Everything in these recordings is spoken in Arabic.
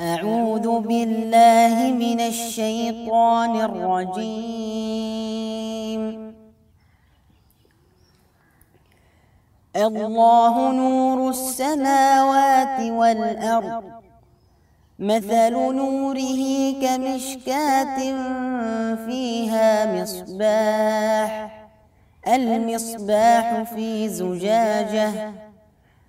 أعوذ بالله من الشيطان الرجيم. الله نور السماوات والأرض. مثل نوره كمشكاة فيها مصباح. المصباح في زجاجة.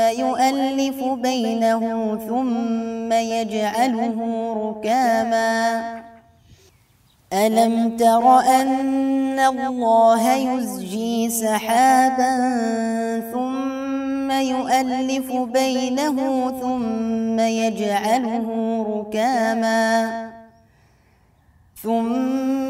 يؤلف بينه ثم يجعله ركاما. ألم تر أن الله يزجي سحابا ثم يؤلف بينه ثم يجعله ركاما؟ ثم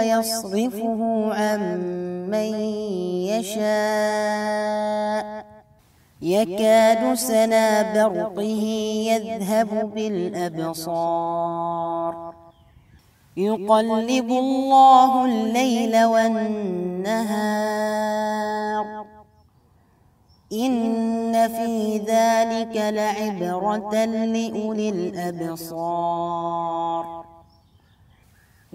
ويصرفه عن من يشاء. يكاد سنا برقه يذهب بالأبصار. يقلب الله الليل والنهار. إن في ذلك لعبرة لأولي الأبصار.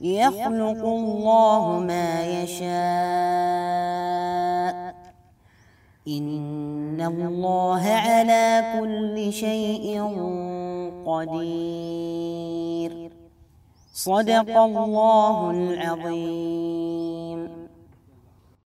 يخلق الله ما يشاء. إن الله على كل شيء قدير. صدق الله العظيم.